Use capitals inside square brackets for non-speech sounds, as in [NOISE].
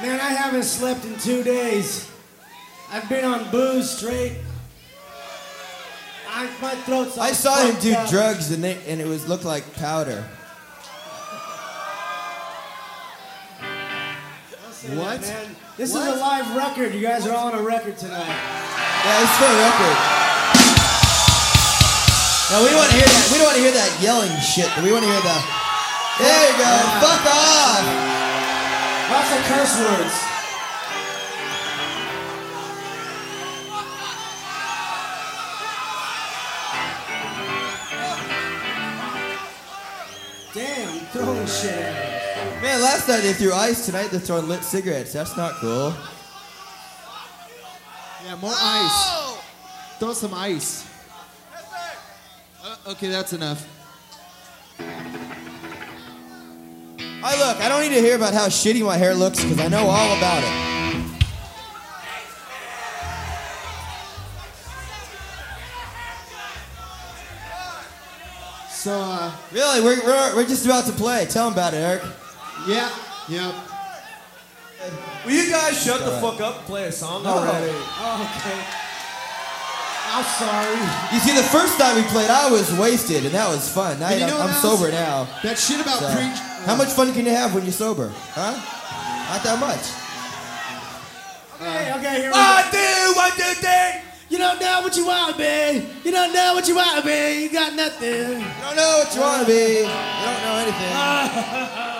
Man, I haven't slept in two days. I've been on booze straight. I, my throat's all I saw him do up. drugs and they, and it was looked like powder. Say that, What? This What? is a live record. You guys are all on a record tonight. Yeah, it's for a record. No, we don't want to hear that. We don't want to hear that yelling shit. We want to hear the. There you go. Fuck off. Of curse words. Damn, you throwing shit at me. Man, last night they threw ice. Tonight they're throwing lit cigarettes. That's not cool. Yeah, more ice. Throw some ice. Uh, okay, that's enough. I look. I don't need to hear about how shitty my hair looks because I know all about it. So, uh, Really, we're, we're, we're just about to play. Tell them about it, Eric. yeah, yeah. Will you guys shut the Alright. fuck up and play a song already? Oh, okay. I'm sorry. You see, the first time we played, I was wasted, and that was fun. And you I'm, know I'm sober now. That shit about So, preach. how much fun can you have when you're sober? Huh? Not that much. Okay, okay, here we go. One, two, one, two, three. You don't know what you want, man. You don't know what you want, man. You got nothing. You don't know what you want to be. You don't know anything. [LAUGHS]